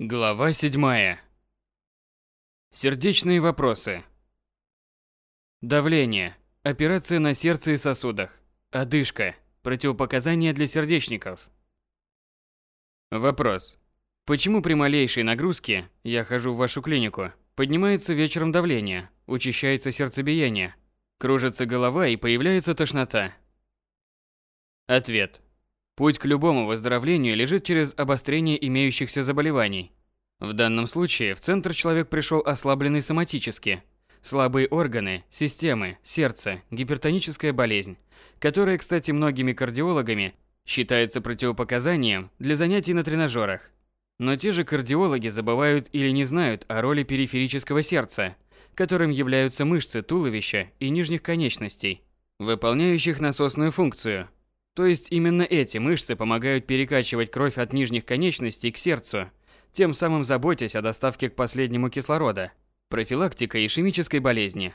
Глава 7. Сердечные вопросы. Давление. Операция на сердце и сосудах. Одышка. Противопоказания для сердечников. Вопрос. Почему при малейшей нагрузке, я хожу в вашу клинику, поднимается вечером давление, учащается сердцебиение, кружится голова и появляется тошнота? Ответ. Путь к любому выздоровлению лежит через обострение имеющихся заболеваний. В данном случае в центр человек пришел ослабленный соматически. Слабые органы, системы, сердце, гипертоническая болезнь, которая, кстати, многими кардиологами считается противопоказанием для занятий на тренажерах. Но те же кардиологи забывают или не знают о роли периферического сердца, которым являются мышцы туловища и нижних конечностей, выполняющих насосную функцию – то есть именно эти мышцы помогают перекачивать кровь от нижних конечностей к сердцу, тем самым заботясь о доставке к последнему кислорода, профилактика ишемической болезни.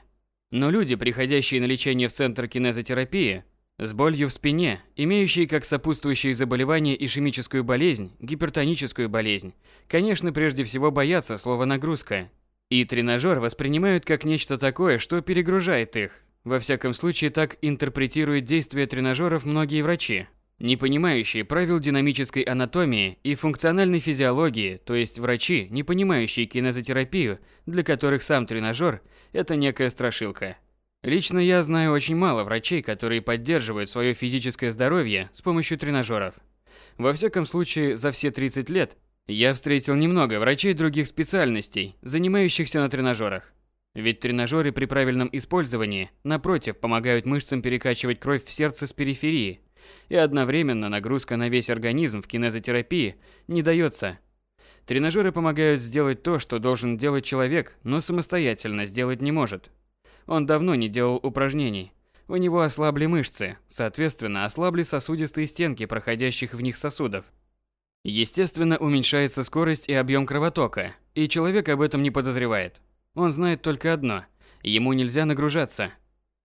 Но люди, приходящие на лечение в центр кинезотерапии, с болью в спине, имеющие как сопутствующие заболевания ишемическую болезнь, гипертоническую болезнь, конечно, прежде всего боятся слова «нагрузка». И тренажер воспринимают как нечто такое, что перегружает их, во всяком случае, так интерпретируют действия тренажеров многие врачи, не понимающие правил динамической анатомии и функциональной физиологии, то есть врачи, не понимающие кинезотерапию, для которых сам тренажер – это некая страшилка. Лично я знаю очень мало врачей, которые поддерживают свое физическое здоровье с помощью тренажеров. Во всяком случае, за все 30 лет я встретил немного врачей других специальностей, занимающихся на тренажерах. Ведь тренажеры при правильном использовании, напротив, помогают мышцам перекачивать кровь в сердце с периферии, и одновременно нагрузка на весь организм в кинезотерапии не дается. Тренажеры помогают сделать то, что должен делать человек, но самостоятельно сделать не может. Он давно не делал упражнений. У него ослабли мышцы, соответственно, ослабли сосудистые стенки проходящих в них сосудов. Естественно, уменьшается скорость и объем кровотока, и человек об этом не подозревает. Он знает только одно – ему нельзя нагружаться.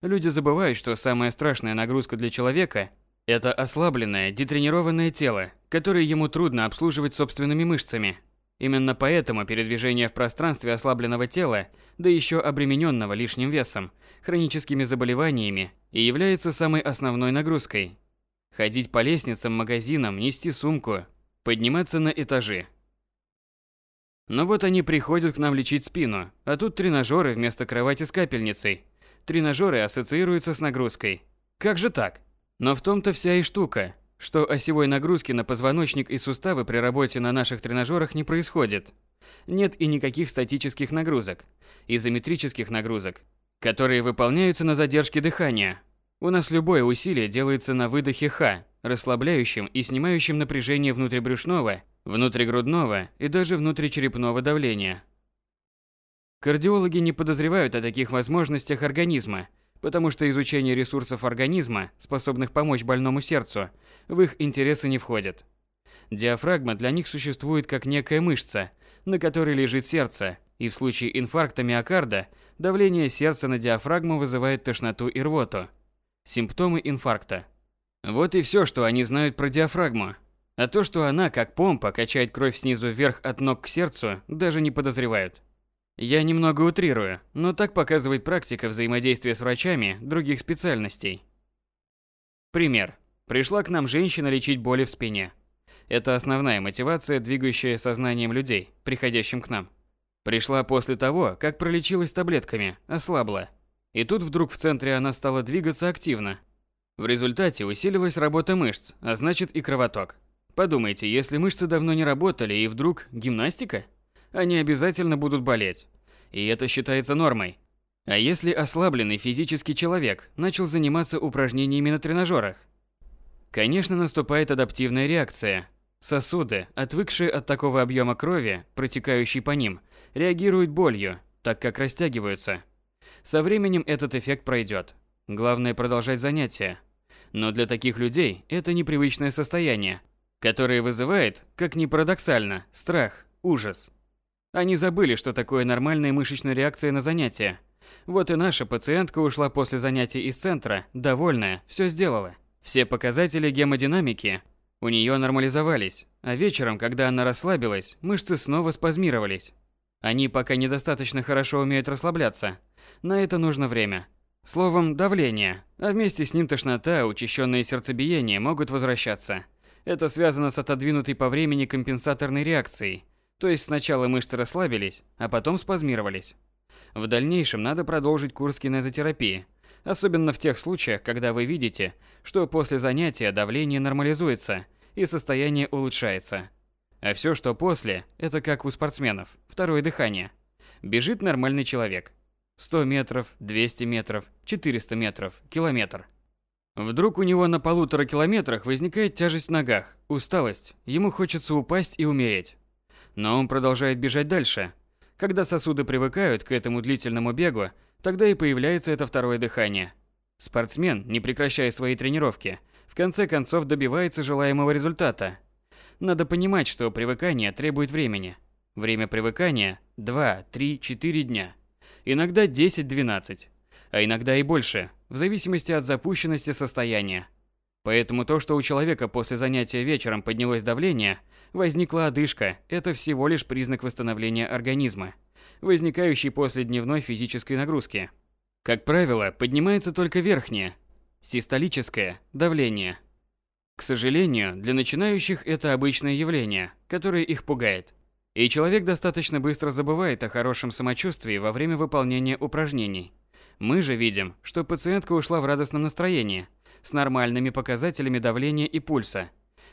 Люди забывают, что самая страшная нагрузка для человека – это ослабленное, детренированное тело, которое ему трудно обслуживать собственными мышцами. Именно поэтому передвижение в пространстве ослабленного тела, да еще обремененного лишним весом, хроническими заболеваниями, и является самой основной нагрузкой. Ходить по лестницам, магазинам, нести сумку, подниматься на этажи – но вот они приходят к нам лечить спину, а тут тренажеры вместо кровати с капельницей. Тренажеры ассоциируются с нагрузкой. Как же так? Но в том-то вся и штука, что осевой нагрузки на позвоночник и суставы при работе на наших тренажерах не происходит. Нет и никаких статических нагрузок, изометрических нагрузок, которые выполняются на задержке дыхания. У нас любое усилие делается на выдохе Х, расслабляющим и снимающим напряжение внутрибрюшного внутригрудного и даже внутричерепного давления. Кардиологи не подозревают о таких возможностях организма, потому что изучение ресурсов организма, способных помочь больному сердцу, в их интересы не входит. Диафрагма для них существует как некая мышца, на которой лежит сердце, и в случае инфаркта миокарда давление сердца на диафрагму вызывает тошноту и рвоту. Симптомы инфаркта. Вот и все, что они знают про диафрагму. А то, что она, как помпа, качает кровь снизу вверх от ног к сердцу, даже не подозревают. Я немного утрирую, но так показывает практика взаимодействия с врачами других специальностей. Пример. Пришла к нам женщина лечить боли в спине. Это основная мотивация, двигающая сознанием людей, приходящим к нам. Пришла после того, как пролечилась таблетками, ослабла. И тут вдруг в центре она стала двигаться активно. В результате усилилась работа мышц, а значит и кровоток. Подумайте, если мышцы давно не работали и вдруг гимнастика, они обязательно будут болеть. И это считается нормой. А если ослабленный физический человек начал заниматься упражнениями на тренажерах? Конечно, наступает адаптивная реакция. Сосуды, отвыкшие от такого объема крови, протекающей по ним, реагируют болью, так как растягиваются. Со временем этот эффект пройдет. Главное продолжать занятия. Но для таких людей это непривычное состояние, которое вызывает, как ни парадоксально, страх, ужас. Они забыли, что такое нормальная мышечная реакция на занятия. Вот и наша пациентка ушла после занятий из центра, довольная, все сделала. Все показатели гемодинамики у нее нормализовались, а вечером, когда она расслабилась, мышцы снова спазмировались. Они пока недостаточно хорошо умеют расслабляться. На это нужно время. Словом, давление, а вместе с ним тошнота, учащенное сердцебиение могут возвращаться. Это связано с отодвинутой по времени компенсаторной реакцией. То есть сначала мышцы расслабились, а потом спазмировались. В дальнейшем надо продолжить курс кинезотерапии, особенно в тех случаях, когда вы видите, что после занятия давление нормализуется и состояние улучшается. А все, что после, это как у спортсменов, второе дыхание. Бежит нормальный человек. 100 метров, 200 метров, 400 метров, километр. Вдруг у него на полутора километрах возникает тяжесть в ногах, усталость, ему хочется упасть и умереть. Но он продолжает бежать дальше. Когда сосуды привыкают к этому длительному бегу, тогда и появляется это второе дыхание. Спортсмен, не прекращая свои тренировки, в конце концов добивается желаемого результата. Надо понимать, что привыкание требует времени. Время привыкания – 2, 3, 4 дня иногда 10-12, а иногда и больше, в зависимости от запущенности состояния. Поэтому то, что у человека после занятия вечером поднялось давление, возникла одышка, это всего лишь признак восстановления организма, возникающий после дневной физической нагрузки. Как правило, поднимается только верхнее, систолическое давление. К сожалению, для начинающих это обычное явление, которое их пугает. И человек достаточно быстро забывает о хорошем самочувствии во время выполнения упражнений. Мы же видим, что пациентка ушла в радостном настроении, с нормальными показателями давления и пульса.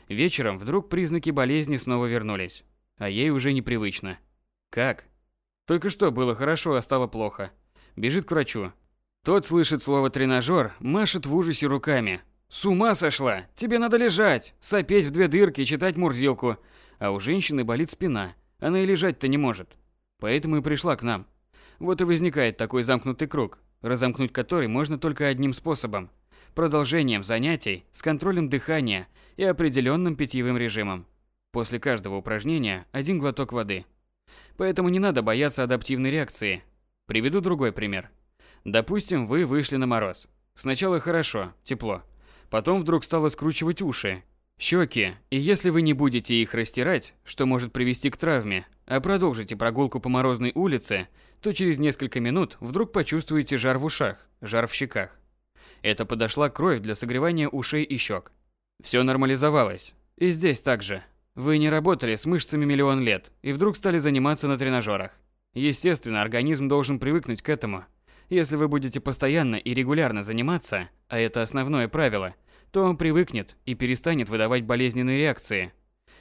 Вечером вдруг признаки болезни снова вернулись, а ей уже непривычно. Как? Только что было хорошо, а стало плохо. Бежит к врачу. Тот слышит слово «тренажер», машет в ужасе руками. «С ума сошла! Тебе надо лежать, сопеть в две дырки и читать Мурзилку!» А у женщины болит спина – она и лежать-то не может. Поэтому и пришла к нам. Вот и возникает такой замкнутый круг, разомкнуть который можно только одним способом – продолжением занятий с контролем дыхания и определенным питьевым режимом. После каждого упражнения один глоток воды. Поэтому не надо бояться адаптивной реакции. Приведу другой пример. Допустим, вы вышли на мороз. Сначала хорошо, тепло. Потом вдруг стало скручивать уши, Щеки, и если вы не будете их растирать, что может привести к травме, а продолжите прогулку по морозной улице, то через несколько минут вдруг почувствуете жар в ушах, жар в щеках. Это подошла кровь для согревания ушей и щек. Все нормализовалось. И здесь также. Вы не работали с мышцами миллион лет и вдруг стали заниматься на тренажерах. Естественно, организм должен привыкнуть к этому. Если вы будете постоянно и регулярно заниматься, а это основное правило – то он привыкнет и перестанет выдавать болезненные реакции.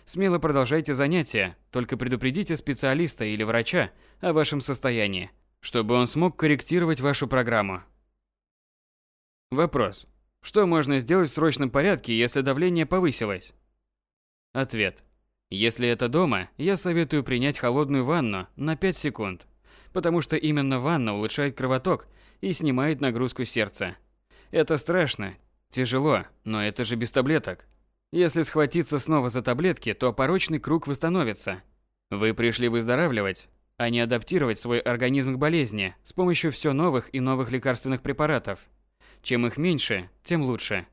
Смело продолжайте занятия, только предупредите специалиста или врача о вашем состоянии, чтобы он смог корректировать вашу программу. Вопрос. Что можно сделать в срочном порядке, если давление повысилось? Ответ. Если это дома, я советую принять холодную ванну на 5 секунд, потому что именно ванна улучшает кровоток и снимает нагрузку сердца. Это страшно, Тяжело, но это же без таблеток. Если схватиться снова за таблетки, то порочный круг восстановится. Вы пришли выздоравливать, а не адаптировать свой организм к болезни с помощью все новых и новых лекарственных препаратов. Чем их меньше, тем лучше.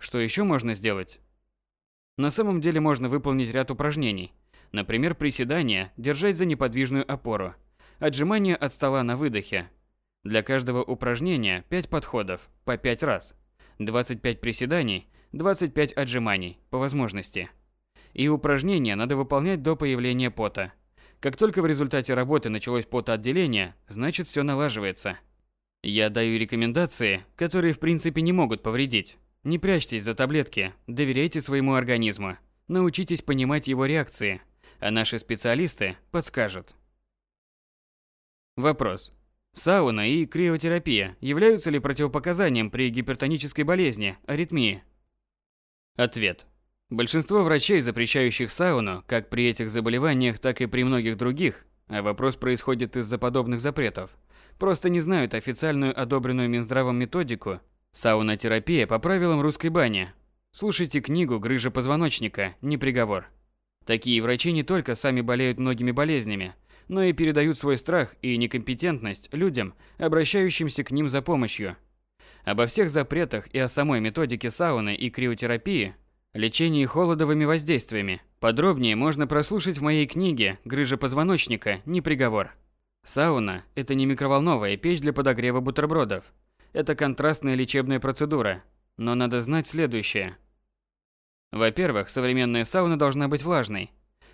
Что еще можно сделать? На самом деле можно выполнить ряд упражнений. Например, приседания, держать за неподвижную опору, отжимания от стола на выдохе. Для каждого упражнения 5 подходов, по 5 раз. 25 приседаний, 25 отжиманий, по возможности. И упражнения надо выполнять до появления пота. Как только в результате работы началось потоотделение, значит все налаживается. Я даю рекомендации, которые в принципе не могут повредить. Не прячьтесь за таблетки, доверяйте своему организму. Научитесь понимать его реакции, а наши специалисты подскажут. Вопрос. Сауна и криотерапия являются ли противопоказанием при гипертонической болезни, аритмии? Ответ. Большинство врачей, запрещающих сауну, как при этих заболеваниях, так и при многих других, а вопрос происходит из-за подобных запретов, просто не знают официальную одобренную Минздравом методику саунотерапия по правилам русской бани. Слушайте книгу «Грыжа позвоночника. Не приговор». Такие врачи не только сами болеют многими болезнями, но и передают свой страх и некомпетентность людям, обращающимся к ним за помощью. Обо всех запретах и о самой методике сауны и криотерапии Лечение холодовыми воздействиями. Подробнее можно прослушать в моей книге «Грыжа позвоночника. Не приговор». Сауна – это не микроволновая печь для подогрева бутербродов. Это контрастная лечебная процедура. Но надо знать следующее. Во-первых, современная сауна должна быть влажной.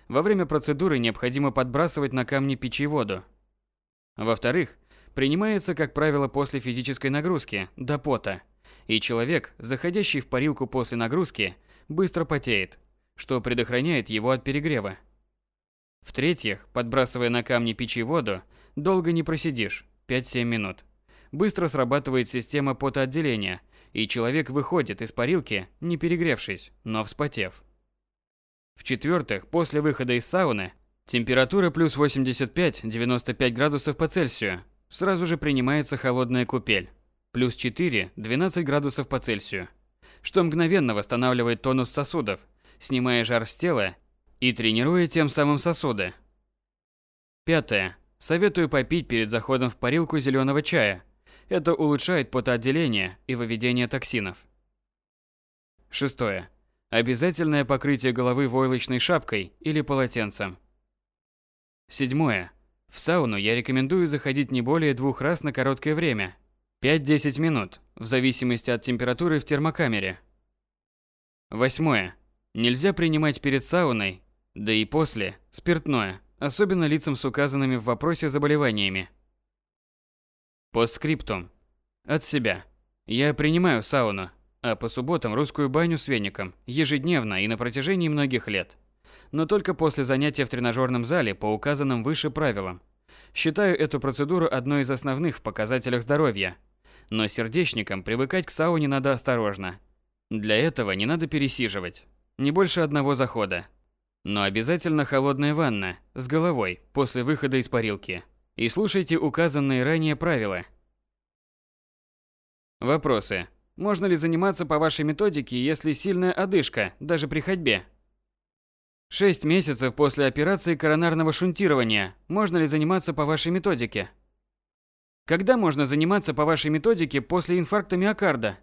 Во время процедуры необходимо подбрасывать на камни печи воду. Во-вторых, принимается, как правило, после физической нагрузки, до пота. И человек, заходящий в парилку после нагрузки, быстро потеет, что предохраняет его от перегрева. В-третьих, подбрасывая на камни печи воду, долго не просидишь, 5-7 минут. Быстро срабатывает система потоотделения, и человек выходит из парилки, не перегревшись, но вспотев. В-четвертых, после выхода из сауны, температура плюс 85-95 градусов по Цельсию, сразу же принимается холодная купель, плюс 4-12 градусов по Цельсию, что мгновенно восстанавливает тонус сосудов, снимая жар с тела и тренируя тем самым сосуды. Пятое. Советую попить перед заходом в парилку зеленого чая. Это улучшает потоотделение и выведение токсинов. Шестое. Обязательное покрытие головы войлочной шапкой или полотенцем. Седьмое. В сауну я рекомендую заходить не более двух раз на короткое время. 5-10 минут, в зависимости от температуры в термокамере. Восьмое. Нельзя принимать перед сауной, да и после, спиртное, особенно лицам с указанными в вопросе заболеваниями. Постскриптум. От себя. Я принимаю сауну, а по субботам русскую баню с веником, ежедневно и на протяжении многих лет. Но только после занятия в тренажерном зале по указанным выше правилам. Считаю эту процедуру одной из основных в показателях здоровья. Но сердечникам привыкать к сауне надо осторожно. Для этого не надо пересиживать. Не больше одного захода. Но обязательно холодная ванна, с головой, после выхода из парилки. И слушайте указанные ранее правила. Вопросы. Можно ли заниматься по вашей методике, если сильная одышка, даже при ходьбе? Шесть месяцев после операции коронарного шунтирования. Можно ли заниматься по вашей методике? Когда можно заниматься по вашей методике после инфаркта миокарда?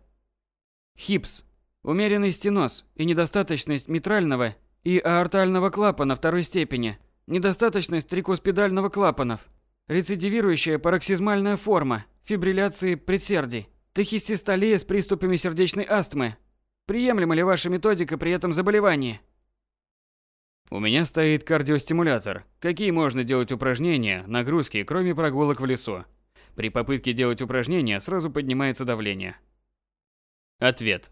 ХИПС. Умеренный стеноз и недостаточность митрального и аортального клапана второй степени. Недостаточность трикуспидального клапанов. Рецидивирующая пароксизмальная форма фибрилляции предсердий. Тахисистолия с приступами сердечной астмы. Приемлема ли ваша методика при этом заболевании? У меня стоит кардиостимулятор. Какие можно делать упражнения, нагрузки, кроме прогулок в лесу? При попытке делать упражнения сразу поднимается давление. Ответ.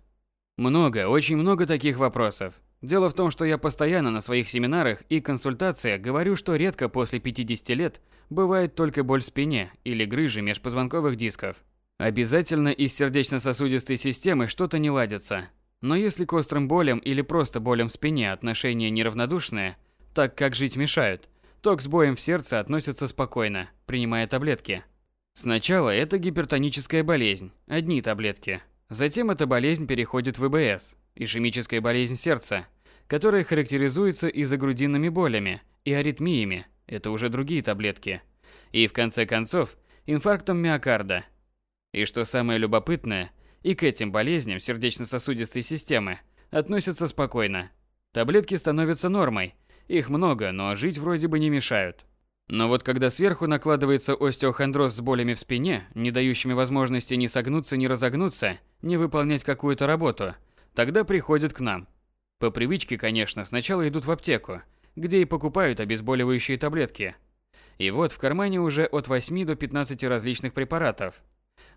Много, очень много таких вопросов. Дело в том, что я постоянно на своих семинарах и консультациях говорю, что редко после 50 лет бывает только боль в спине или грыжи межпозвонковых дисков. Обязательно из сердечно-сосудистой системы что-то не ладится. Но если к острым болям или просто болям в спине отношения неравнодушные, так как жить мешают, то к сбоям в сердце относятся спокойно, принимая таблетки. Сначала это гипертоническая болезнь, одни таблетки. Затем эта болезнь переходит в ИБС, ишемическая болезнь сердца, которая характеризуется изогрудинными болями и аритмиями, это уже другие таблетки. И в конце концов, инфарктом миокарда, и что самое любопытное, и к этим болезням сердечно-сосудистой системы относятся спокойно. Таблетки становятся нормой. Их много, но жить вроде бы не мешают. Но вот когда сверху накладывается остеохондроз с болями в спине, не дающими возможности ни согнуться, ни разогнуться, ни выполнять какую-то работу, тогда приходят к нам. По привычке, конечно, сначала идут в аптеку, где и покупают обезболивающие таблетки. И вот в кармане уже от 8 до 15 различных препаратов,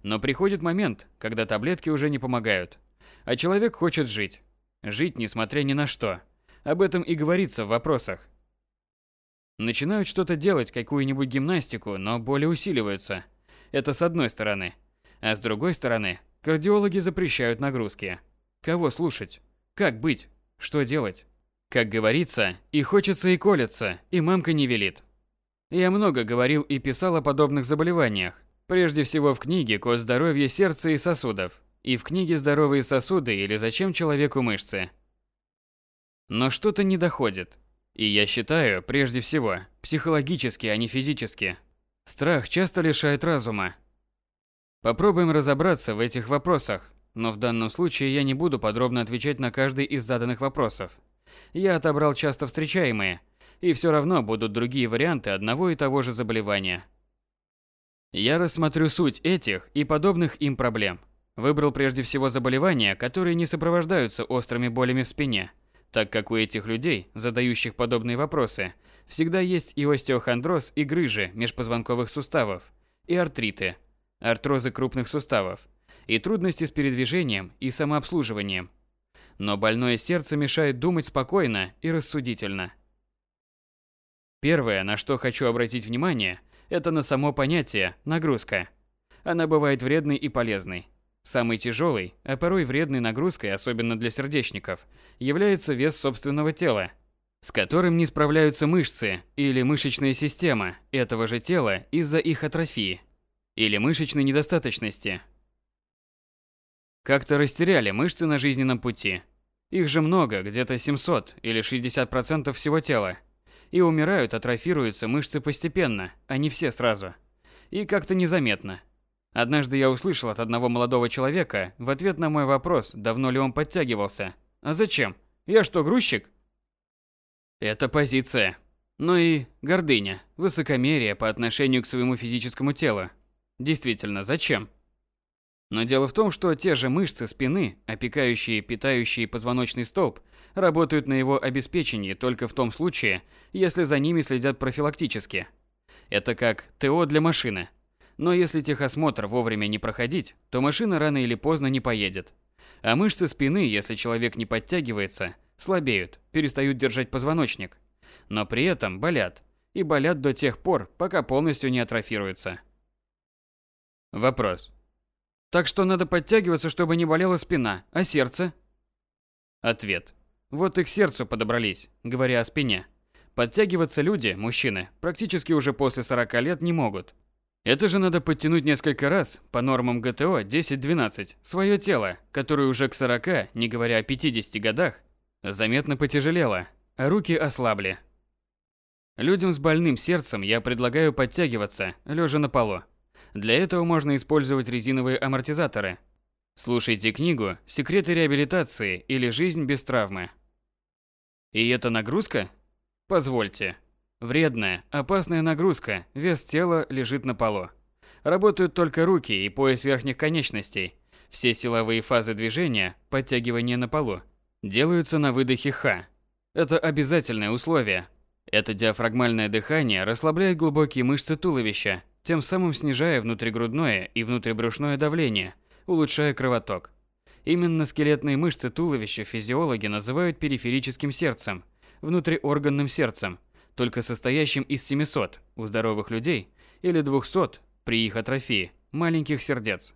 но приходит момент, когда таблетки уже не помогают. А человек хочет жить. Жить, несмотря ни на что. Об этом и говорится в вопросах. Начинают что-то делать, какую-нибудь гимнастику, но боли усиливаются. Это с одной стороны. А с другой стороны, кардиологи запрещают нагрузки. Кого слушать? Как быть? Что делать? Как говорится, и хочется, и колется, и мамка не велит. Я много говорил и писал о подобных заболеваниях, Прежде всего в книге «Код здоровья сердца и сосудов» и в книге «Здоровые сосуды» или «Зачем человеку мышцы». Но что-то не доходит. И я считаю, прежде всего, психологически, а не физически. Страх часто лишает разума. Попробуем разобраться в этих вопросах. но в данном случае я не буду подробно отвечать на каждый из заданных вопросов. Я отобрал часто встречаемые, и все равно будут другие варианты одного и того же заболевания. Я рассмотрю суть этих и подобных им проблем. Выбрал прежде всего заболевания, которые не сопровождаются острыми болями в спине, так как у этих людей, задающих подобные вопросы, всегда есть и остеохондроз, и грыжи межпозвонковых суставов, и артриты, артрозы крупных суставов, и трудности с передвижением и самообслуживанием. Но больное сердце мешает думать спокойно и рассудительно. Первое, на что хочу обратить внимание, это на само понятие «нагрузка». Она бывает вредной и полезной. Самой тяжелой, а порой вредной нагрузкой, особенно для сердечников, является вес собственного тела, с которым не справляются мышцы или мышечная система этого же тела из-за их атрофии или мышечной недостаточности. Как-то растеряли мышцы на жизненном пути. Их же много, где-то 700 или 60% всего тела. И умирают, атрофируются мышцы постепенно, а не все сразу. И как-то незаметно. Однажды я услышал от одного молодого человека в ответ на мой вопрос, давно ли он подтягивался. А зачем? Я что, грузчик? Это позиция. Ну и гордыня, высокомерие по отношению к своему физическому телу. Действительно, зачем? Но дело в том, что те же мышцы спины, опекающие, питающие позвоночный столб, работают на его обеспечении только в том случае, если за ними следят профилактически. Это как ТО для машины – но если техосмотр вовремя не проходить, то машина рано или поздно не поедет. А мышцы спины, если человек не подтягивается, слабеют, перестают держать позвоночник. Но при этом болят. И болят до тех пор, пока полностью не атрофируются. Вопрос. Так что надо подтягиваться, чтобы не болела спина, а сердце? Ответ. Вот и к сердцу подобрались, говоря о спине. Подтягиваться люди, мужчины, практически уже после 40 лет не могут. Это же надо подтянуть несколько раз, по нормам ГТО 10-12, свое тело, которое уже к 40, не говоря о 50 годах, заметно потяжелело, а руки ослабли. Людям с больным сердцем я предлагаю подтягиваться, лежа на полу. Для этого можно использовать резиновые амортизаторы. Слушайте книгу «Секреты реабилитации» или «Жизнь без травмы». И это нагрузка? Позвольте, Вредная, опасная нагрузка, вес тела лежит на полу. Работают только руки и пояс верхних конечностей. Все силовые фазы движения, подтягивания на полу, делаются на выдохе Х. Это обязательное условие. Это диафрагмальное дыхание расслабляет глубокие мышцы туловища, тем самым снижая внутригрудное и внутрибрюшное давление, улучшая кровоток. Именно скелетные мышцы туловища физиологи называют периферическим сердцем, внутриорганным сердцем – только состоящим из 700 у здоровых людей или 200 при их атрофии маленьких сердец.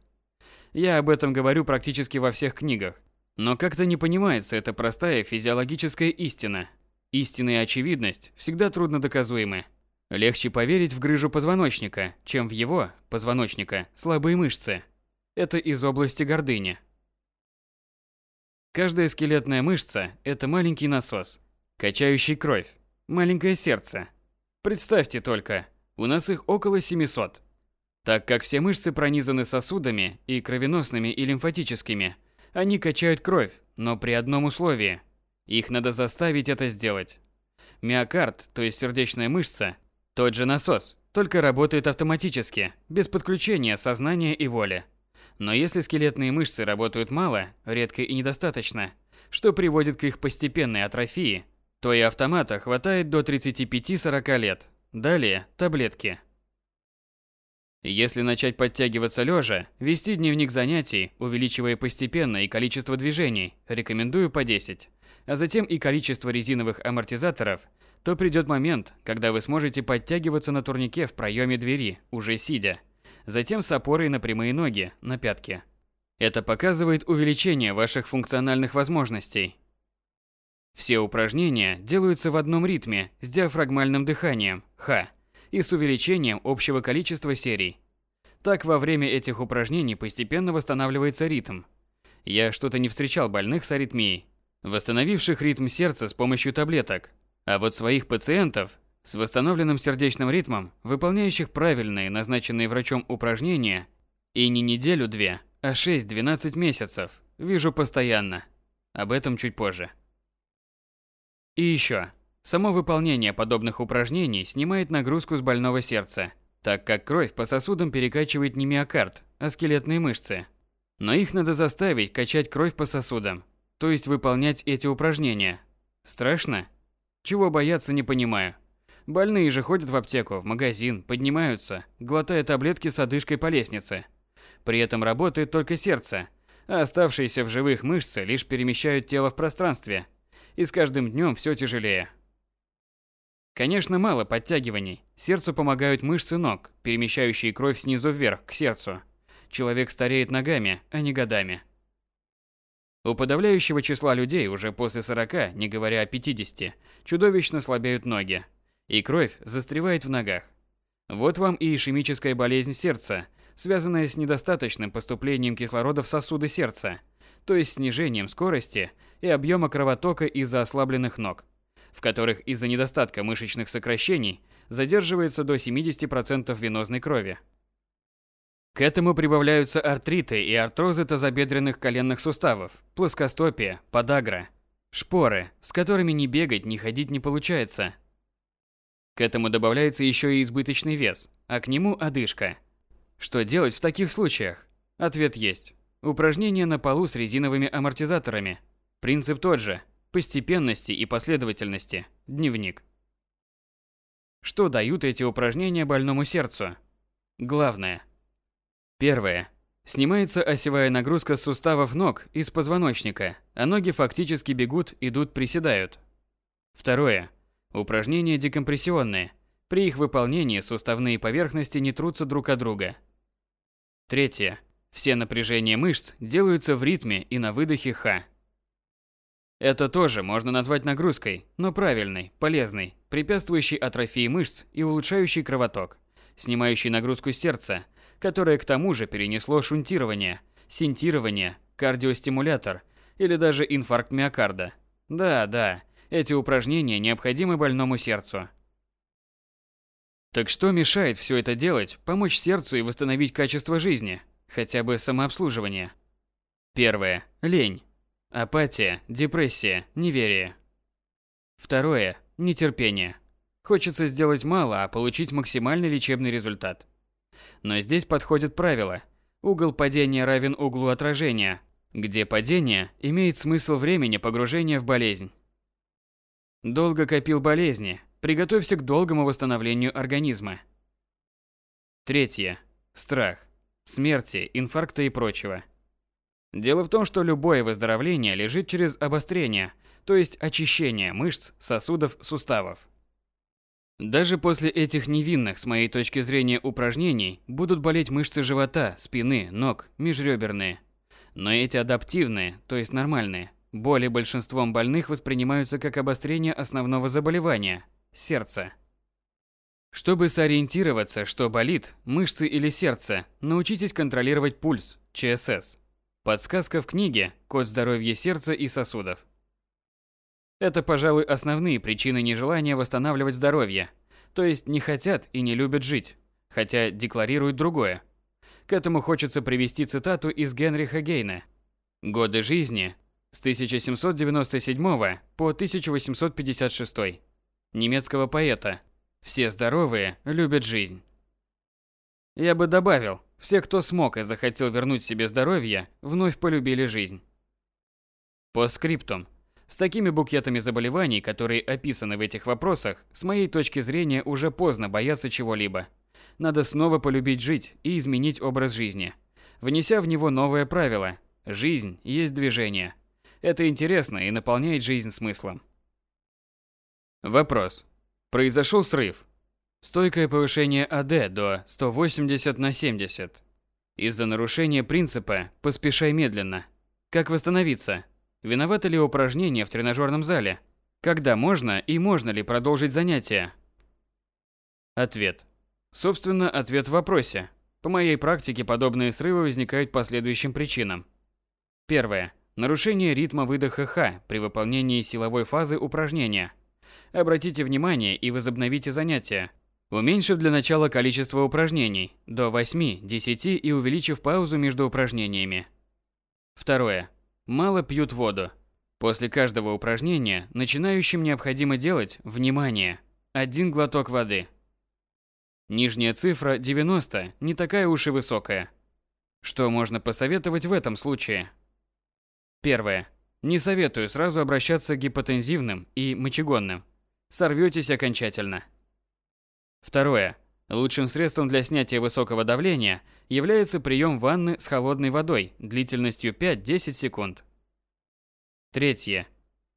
Я об этом говорю практически во всех книгах, но как-то не понимается эта простая физиологическая истина. Истина и очевидность всегда трудно доказуемы. Легче поверить в грыжу позвоночника, чем в его, позвоночника, слабые мышцы. Это из области гордыни. Каждая скелетная мышца – это маленький насос, качающий кровь, Маленькое сердце. Представьте только, у нас их около 700. Так как все мышцы пронизаны сосудами и кровеносными и лимфатическими, они качают кровь, но при одном условии. Их надо заставить это сделать. Миокард, то есть сердечная мышца, тот же насос, только работает автоматически, без подключения сознания и воли. Но если скелетные мышцы работают мало, редко и недостаточно, что приводит к их постепенной атрофии – то и автомата хватает до 35-40 лет. Далее таблетки. Если начать подтягиваться лежа, вести дневник занятий, увеличивая постепенно и количество движений, рекомендую по 10, а затем и количество резиновых амортизаторов, то придет момент, когда вы сможете подтягиваться на турнике в проеме двери, уже сидя, затем с опорой на прямые ноги, на пятки. Это показывает увеличение ваших функциональных возможностей, все упражнения делаются в одном ритме с диафрагмальным дыханием Х и с увеличением общего количества серий. Так во время этих упражнений постепенно восстанавливается ритм. Я что-то не встречал больных с аритмией, восстановивших ритм сердца с помощью таблеток. А вот своих пациентов с восстановленным сердечным ритмом, выполняющих правильные, назначенные врачом упражнения, и не неделю-две, а 6-12 месяцев. Вижу постоянно. Об этом чуть позже. И еще. Само выполнение подобных упражнений снимает нагрузку с больного сердца, так как кровь по сосудам перекачивает не миокард, а скелетные мышцы. Но их надо заставить качать кровь по сосудам, то есть выполнять эти упражнения. Страшно? Чего бояться, не понимаю. Больные же ходят в аптеку, в магазин, поднимаются, глотая таблетки с одышкой по лестнице. При этом работает только сердце, а оставшиеся в живых мышцы лишь перемещают тело в пространстве. И с каждым днем все тяжелее. Конечно, мало подтягиваний. Сердцу помогают мышцы ног, перемещающие кровь снизу вверх, к сердцу. Человек стареет ногами, а не годами. У подавляющего числа людей уже после 40, не говоря о 50, чудовищно слабеют ноги и кровь застревает в ногах. Вот вам и ишемическая болезнь сердца, связанная с недостаточным поступлением кислорода в сосуды сердца, то есть снижением скорости и объема кровотока из-за ослабленных ног, в которых из-за недостатка мышечных сокращений задерживается до 70% венозной крови. К этому прибавляются артриты и артрозы тазобедренных коленных суставов, плоскостопие, подагра, шпоры, с которыми ни бегать, ни ходить не получается – к этому добавляется еще и избыточный вес, а к нему одышка. Что делать в таких случаях? Ответ есть. Упражнения на полу с резиновыми амортизаторами. Принцип тот же. Постепенности и последовательности. Дневник. Что дают эти упражнения больному сердцу? Главное. Первое. Снимается осевая нагрузка с суставов ног из позвоночника, а ноги фактически бегут, идут, приседают. Второе. Упражнения декомпрессионные. При их выполнении суставные поверхности не трутся друг от друга. Третье. Все напряжения мышц делаются в ритме и на выдохе Х. Это тоже можно назвать нагрузкой, но правильной, полезной, препятствующей атрофии мышц и улучшающей кровоток, снимающей нагрузку сердца, которое к тому же перенесло шунтирование, синтирование, кардиостимулятор или даже инфаркт миокарда. Да, да, эти упражнения необходимы больному сердцу. Так что мешает все это делать, помочь сердцу и восстановить качество жизни, хотя бы самообслуживание? Первое. Лень. Апатия, депрессия, неверие. Второе. Нетерпение. Хочется сделать мало, а получить максимальный лечебный результат. Но здесь подходит правило. Угол падения равен углу отражения, где падение имеет смысл времени погружения в болезнь. Долго копил болезни. Приготовься к долгому восстановлению организма. Третье. Страх. Смерти, инфаркта и прочего. Дело в том, что любое выздоровление лежит через обострение, то есть очищение мышц, сосудов, суставов. Даже после этих невинных, с моей точки зрения, упражнений будут болеть мышцы живота, спины, ног, межреберные. Но эти адаптивные, то есть нормальные, Боли большинством больных воспринимаются как обострение основного заболевания – сердца. Чтобы сориентироваться, что болит, мышцы или сердце, научитесь контролировать пульс, ЧСС. Подсказка в книге «Код здоровья сердца и сосудов». Это, пожалуй, основные причины нежелания восстанавливать здоровье, то есть не хотят и не любят жить, хотя декларируют другое. К этому хочется привести цитату из Генриха Гейна. «Годы жизни с 1797 по 1856. Немецкого поэта. Все здоровые любят жизнь. Я бы добавил, все, кто смог и захотел вернуть себе здоровье, вновь полюбили жизнь. По скриптум. С такими букетами заболеваний, которые описаны в этих вопросах, с моей точки зрения уже поздно бояться чего-либо. Надо снова полюбить жить и изменить образ жизни, внеся в него новое правило – жизнь есть движение – это интересно и наполняет жизнь смыслом. Вопрос. Произошел срыв. Стойкое повышение АД до 180 на 70. Из-за нарушения принципа «поспешай медленно». Как восстановиться? Виноваты ли упражнения в тренажерном зале? Когда можно и можно ли продолжить занятия? Ответ. Собственно, ответ в вопросе. По моей практике подобные срывы возникают по следующим причинам. Первое. Нарушение ритма выдоха Х при выполнении силовой фазы упражнения. Обратите внимание и возобновите занятия. Уменьшив для начала количество упражнений до 8-10 и увеличив паузу между упражнениями. Второе. Мало пьют воду. После каждого упражнения начинающим необходимо делать, внимание, один глоток воды. Нижняя цифра 90 не такая уж и высокая. Что можно посоветовать в этом случае? Первое. Не советую сразу обращаться к гипотензивным и мочегонным. Сорветесь окончательно. Второе. Лучшим средством для снятия высокого давления является прием ванны с холодной водой длительностью 5-10 секунд. Третье.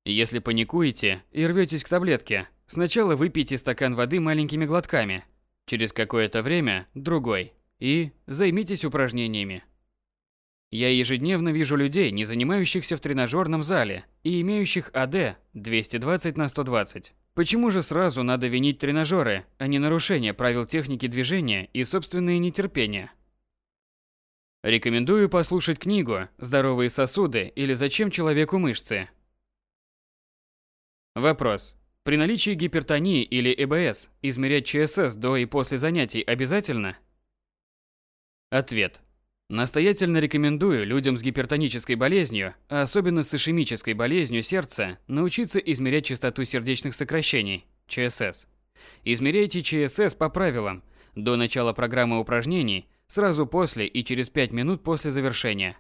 Если паникуете и рветесь к таблетке, сначала выпейте стакан воды маленькими глотками, через какое-то время – другой, и займитесь упражнениями. Я ежедневно вижу людей, не занимающихся в тренажерном зале и имеющих АД 220 на 120. Почему же сразу надо винить тренажеры, а не нарушение правил техники движения и собственные нетерпения? Рекомендую послушать книгу «Здоровые сосуды» или «Зачем человеку мышцы?». Вопрос. При наличии гипертонии или ЭБС измерять ЧСС до и после занятий обязательно? Ответ. Настоятельно рекомендую людям с гипертонической болезнью, а особенно с ишемической болезнью сердца, научиться измерять частоту сердечных сокращений, ЧСС. Измеряйте ЧСС по правилам, до начала программы упражнений, сразу после и через 5 минут после завершения.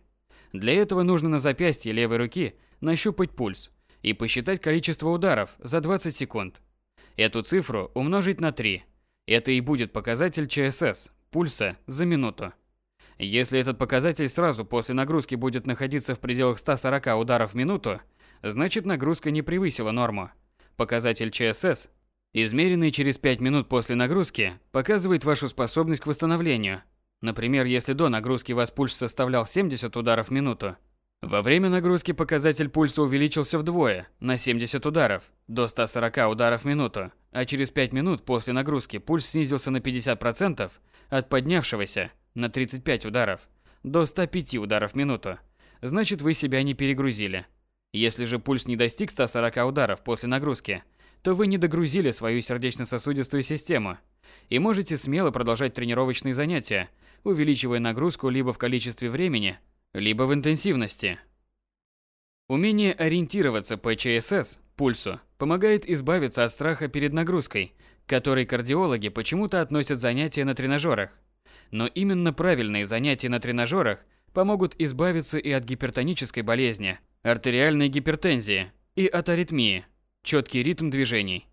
Для этого нужно на запястье левой руки нащупать пульс и посчитать количество ударов за 20 секунд. Эту цифру умножить на 3. Это и будет показатель ЧСС, пульса за минуту. Если этот показатель сразу после нагрузки будет находиться в пределах 140 ударов в минуту, значит нагрузка не превысила норму. Показатель ЧСС, измеренный через 5 минут после нагрузки, показывает вашу способность к восстановлению. Например, если до нагрузки вас пульс составлял 70 ударов в минуту, во время нагрузки показатель пульса увеличился вдвое, на 70 ударов, до 140 ударов в минуту, а через 5 минут после нагрузки пульс снизился на 50% от поднявшегося на 35 ударов до 105 ударов в минуту, значит вы себя не перегрузили. Если же пульс не достиг 140 ударов после нагрузки, то вы не догрузили свою сердечно-сосудистую систему и можете смело продолжать тренировочные занятия, увеличивая нагрузку либо в количестве времени, либо в интенсивности. Умение ориентироваться по ЧСС, пульсу, помогает избавиться от страха перед нагрузкой, к которой кардиологи почему-то относят занятия на тренажерах. Но именно правильные занятия на тренажерах помогут избавиться и от гипертонической болезни, артериальной гипертензии и от аритмии, четкий ритм движений.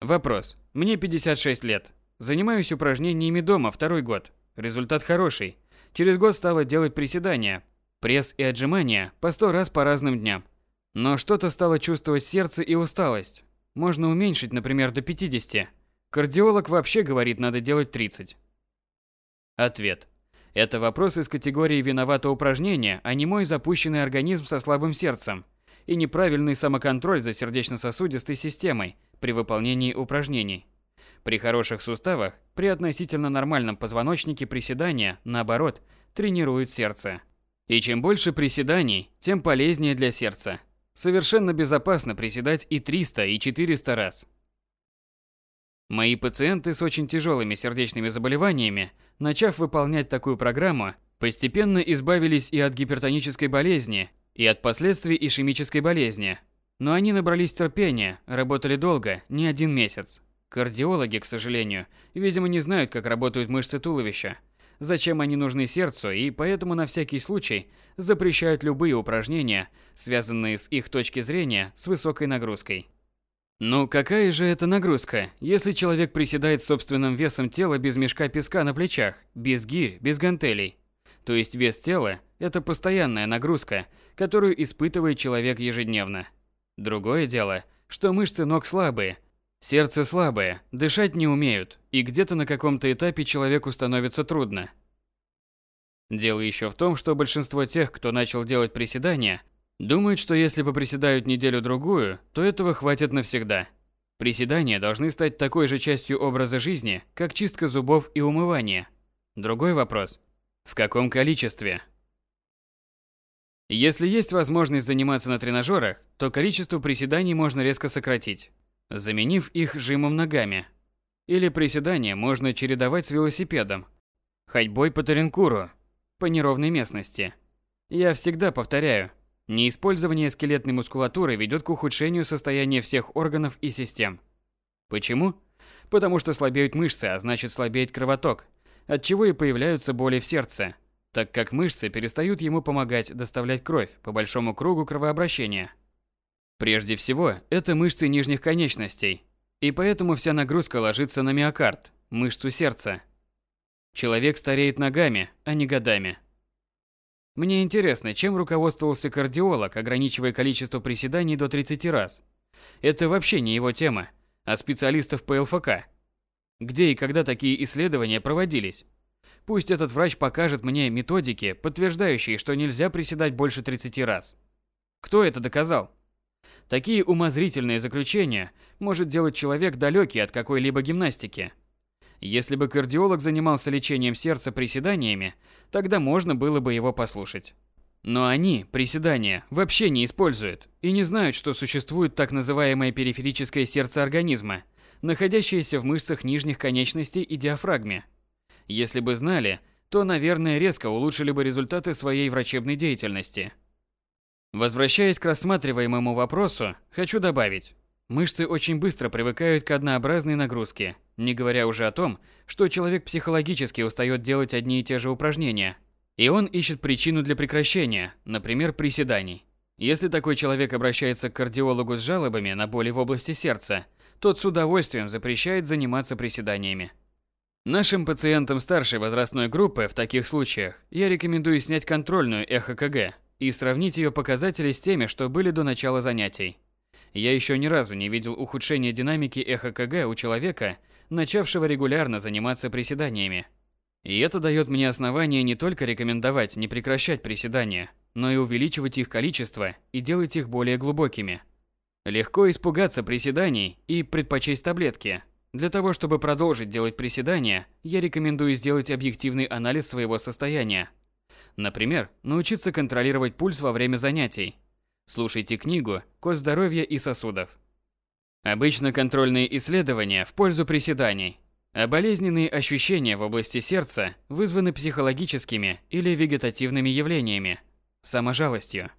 Вопрос. Мне 56 лет. Занимаюсь упражнениями дома второй год. Результат хороший. Через год стала делать приседания, пресс и отжимания по 100 раз по разным дням. Но что-то стало чувствовать сердце и усталость. Можно уменьшить, например, до 50. Кардиолог вообще говорит, надо делать 30. Ответ. Это вопрос из категории «виновато упражнение», а не мой запущенный организм со слабым сердцем и неправильный самоконтроль за сердечно-сосудистой системой при выполнении упражнений. При хороших суставах, при относительно нормальном позвоночнике приседания, наоборот, тренируют сердце. И чем больше приседаний, тем полезнее для сердца. Совершенно безопасно приседать и 300, и 400 раз. Мои пациенты с очень тяжелыми сердечными заболеваниями, начав выполнять такую программу, постепенно избавились и от гипертонической болезни, и от последствий ишемической болезни. Но они набрались терпения, работали долго, не один месяц. Кардиологи, к сожалению, видимо не знают, как работают мышцы туловища, зачем они нужны сердцу, и поэтому на всякий случай запрещают любые упражнения, связанные с их точки зрения с высокой нагрузкой. Ну какая же это нагрузка, если человек приседает собственным весом тела без мешка песка на плечах, без гирь, без гантелей? То есть вес тела – это постоянная нагрузка, которую испытывает человек ежедневно. Другое дело, что мышцы ног слабые, сердце слабое, дышать не умеют, и где-то на каком-то этапе человеку становится трудно. Дело еще в том, что большинство тех, кто начал делать приседания, Думают, что если поприседают неделю-другую, то этого хватит навсегда. Приседания должны стать такой же частью образа жизни, как чистка зубов и умывание. Другой вопрос. В каком количестве? Если есть возможность заниматься на тренажерах, то количество приседаний можно резко сократить, заменив их жимом ногами. Или приседания можно чередовать с велосипедом. Ходьбой по Таренкуру, по неровной местности. Я всегда повторяю, неиспользование скелетной мускулатуры ведет к ухудшению состояния всех органов и систем. Почему? Потому что слабеют мышцы, а значит слабеет кровоток, от чего и появляются боли в сердце, так как мышцы перестают ему помогать доставлять кровь по большому кругу кровообращения. Прежде всего, это мышцы нижних конечностей, и поэтому вся нагрузка ложится на миокард, мышцу сердца. Человек стареет ногами, а не годами. Мне интересно, чем руководствовался кардиолог, ограничивая количество приседаний до 30 раз. Это вообще не его тема, а специалистов по ЛФК. Где и когда такие исследования проводились? Пусть этот врач покажет мне методики, подтверждающие, что нельзя приседать больше 30 раз. Кто это доказал? Такие умозрительные заключения может делать человек далекий от какой-либо гимнастики. Если бы кардиолог занимался лечением сердца приседаниями, тогда можно было бы его послушать. Но они приседания вообще не используют и не знают, что существует так называемое периферическое сердце организма, находящееся в мышцах нижних конечностей и диафрагме. Если бы знали, то, наверное, резко улучшили бы результаты своей врачебной деятельности. Возвращаясь к рассматриваемому вопросу, хочу добавить, Мышцы очень быстро привыкают к однообразной нагрузке, не говоря уже о том, что человек психологически устает делать одни и те же упражнения. И он ищет причину для прекращения, например, приседаний. Если такой человек обращается к кардиологу с жалобами на боли в области сердца, тот с удовольствием запрещает заниматься приседаниями. Нашим пациентам старшей возрастной группы в таких случаях я рекомендую снять контрольную ЭХКГ и сравнить ее показатели с теми, что были до начала занятий. Я еще ни разу не видел ухудшения динамики ЭХКГ у человека, начавшего регулярно заниматься приседаниями. И это дает мне основание не только рекомендовать не прекращать приседания, но и увеличивать их количество и делать их более глубокими. Легко испугаться приседаний и предпочесть таблетки. Для того, чтобы продолжить делать приседания, я рекомендую сделать объективный анализ своего состояния. Например, научиться контролировать пульс во время занятий, Слушайте книгу «Код здоровья и сосудов». Обычно контрольные исследования в пользу приседаний, а болезненные ощущения в области сердца вызваны психологическими или вегетативными явлениями, саможалостью.